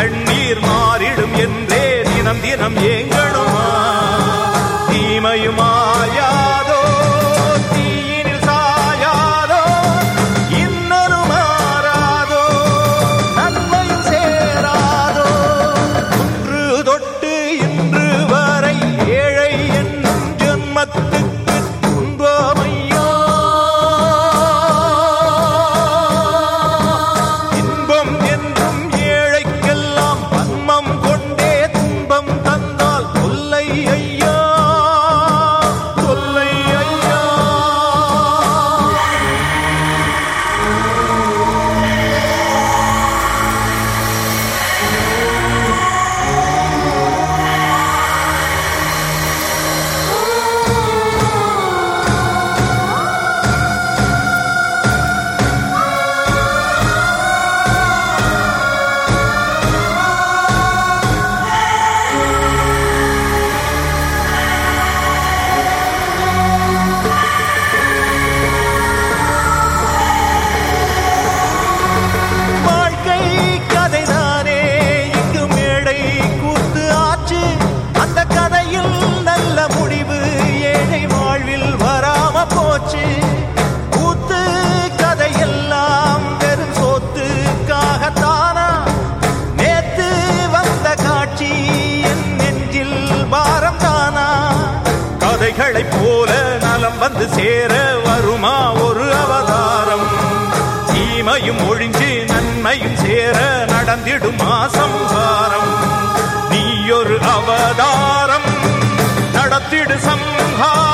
கண்ணீர் மாறிடும் என்றே தினம் தினம் ஏங்க மலைகளைப் போல நலம் வந்து சேர வருமா ஒரு அவதாரம்? தீமையும் ஒழிஞ்சு நன்மையும் சேர நடந்திடுமா சம்சாரம் நீயொரு அவதாரம். நடத்திடு சம்ஹாரம்.